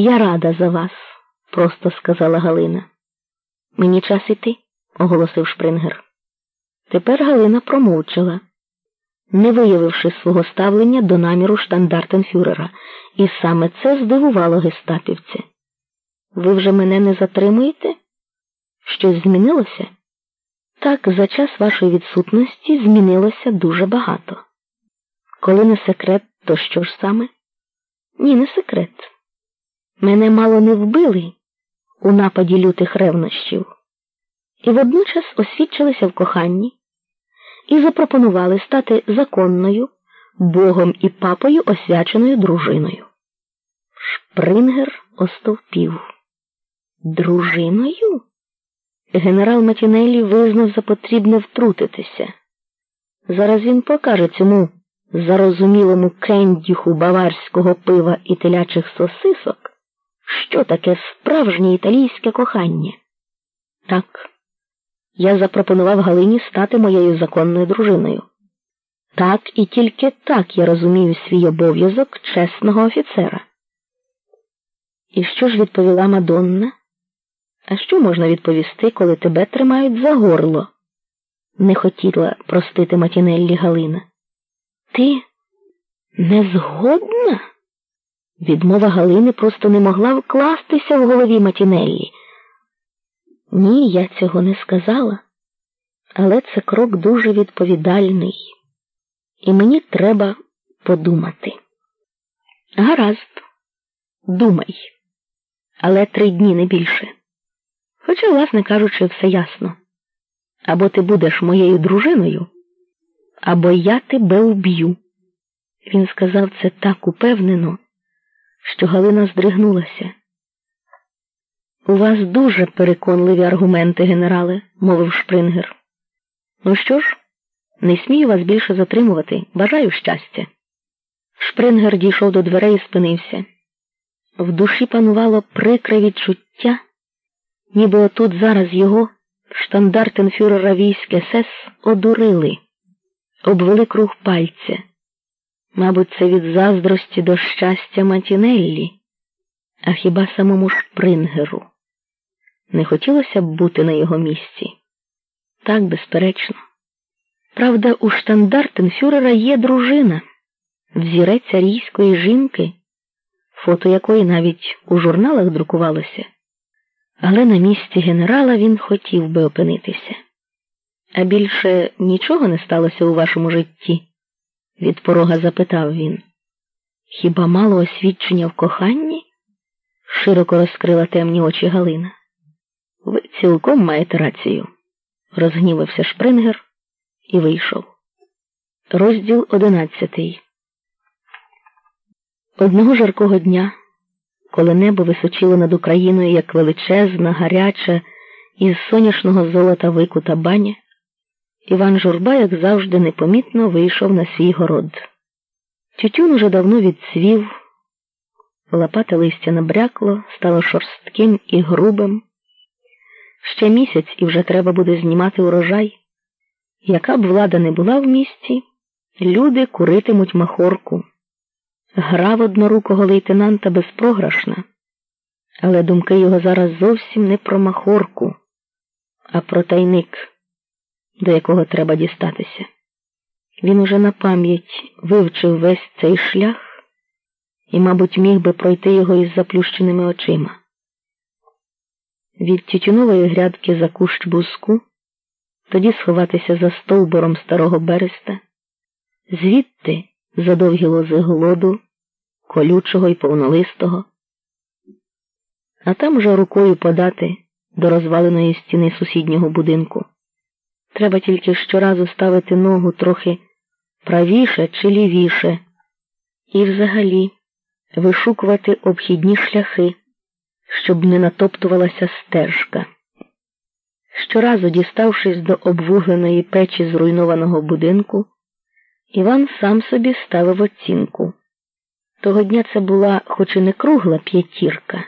Я рада за вас, просто сказала Галина. Мені час іти, оголосив Шпрингер. Тепер Галина промовчала, не виявивши свого ставлення до наміру штандартенфюрера, і саме це здивувало гестапівця. Ви вже мене не затримуєте? Щось змінилося? Так, за час вашої відсутності змінилося дуже багато. Коли не секрет, то що ж саме? Ні, не секрет. Мене мало не вбили у нападі лютих ревнощів, і водночас освідчилися в коханні і запропонували стати законною, богом і папою освяченою дружиною. Шпрингер остовпів. Дружиною? Генерал Матінелі визнав за потрібне втрутитися. Зараз він покаже цьому зарозумілому кендюху баварського пива і телячих сосисок, що таке справжнє італійське кохання. Так, я запропонував Галині стати моєю законною дружиною. Так і тільки так я розумію свій обов'язок чесного офіцера. І що ж відповіла Мадонна? А що можна відповісти, коли тебе тримають за горло? Не хотіла простити Матінеллі Галина. Ти не згодна? Відмова Галини просто не могла вкластися в голові Матінеллі. Ні, я цього не сказала, але це крок дуже відповідальний, і мені треба подумати. Гаразд, думай, але три дні не більше. Хоча, власне кажучи, все ясно. Або ти будеш моєю дружиною, або я тебе вб'ю. Він сказав це так упевнено, що Галина здригнулася. У вас дуже переконливі аргументи, генерале, мовив Шпрингер. Ну що ж, не смію вас більше затримувати. Бажаю щастя. Шпрингер дійшов до дверей і спинився. В душі панувало прикре відчуття ніби отут зараз його штандартенфюрера військ СС одурили, обвели круг пальця. Мабуть, це від заздрості до щастя Матінеллі, а хіба самому Шпрингеру. Не хотілося б бути на його місці. Так, безперечно. Правда, у штандартенфюрера є дружина, взірець арійської жінки, фото якої навіть у журналах друкувалося але на місці генерала він хотів би опинитися. А більше нічого не сталося у вашому житті? Від порога запитав він. Хіба мало освідчення в коханні? широко розкрила темні очі Галина. Ви цілком маєте рацію, розгнівався Шпрингер і вийшов. Розділ одинадцятий. Одного жаркого дня коли небо височило над Україною як величезна, гаряча, із соняшного золота викута баня, Іван Журба, як завжди, непомітно вийшов на свій город. Тютюн уже давно відцвів, лопате листя набрякло, стало шорстким і грубим. Ще місяць і вже треба буде знімати урожай. Яка б влада не була в місті, люди куритимуть махорку. Гра в однорукого лейтенанта безпрограшна, але думки його зараз зовсім не про махорку, а про тайник, до якого треба дістатися. Він уже на пам'ять вивчив весь цей шлях і, мабуть, міг би пройти його із заплющеними очима. Від тютюнової грядки за кущ буску, тоді сховатися за стовбором старого береста, звідти за довгі лози голоду, колючого і повнолистого, а там уже рукою подати до розваленої стіни сусіднього будинку. Треба тільки щоразу ставити ногу трохи правіше чи лівіше, і взагалі вишукувати обхідні шляхи, щоб не натоптувалася стежка. Щоразу, діставшись до обвугленої печі зруйнованого будинку, Іван сам собі ставив оцінку. Того дня це була хоч і не кругла п'ятірка,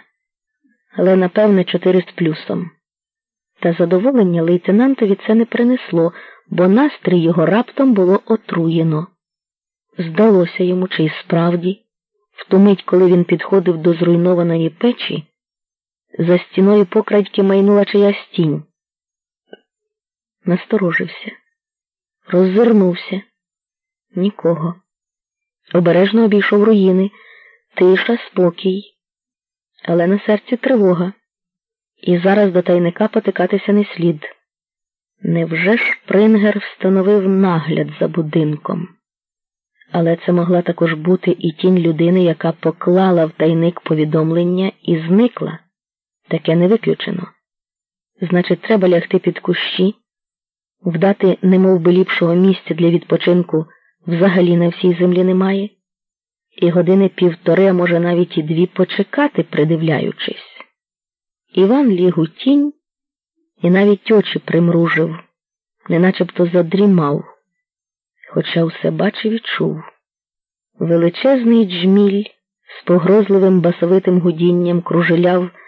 але, напевне, чотири з плюсом. Та задоволення лейтенантові це не принесло, бо настрій його раптом було отруєно. Здалося йому, чи й справді В ту мить, коли він підходив до зруйнованої печі, за стіною покрадьки майнула чиясь тінь. Насторожився, роззирнувся. Нікого. Обережно обійшов руїни, тиша, спокій, але на серці тривога. І зараз до тайника потикатися не слід. Невже ж Прингер встановив нагляд за будинком? Але це могла також бути і тінь людини, яка поклала в тайник повідомлення і зникла. Таке не виключено. Значить, треба лягти під кущі, вдати немов би ліпшого місця для відпочинку взагалі на всій землі немає, і години півтори, а може навіть і дві почекати, придивляючись. Іван ліг у тінь і навіть очі примружив, неначебто задрімав, хоча все бачив і чув. Величезний джміль з погрозливим басовитим гудінням кружеляв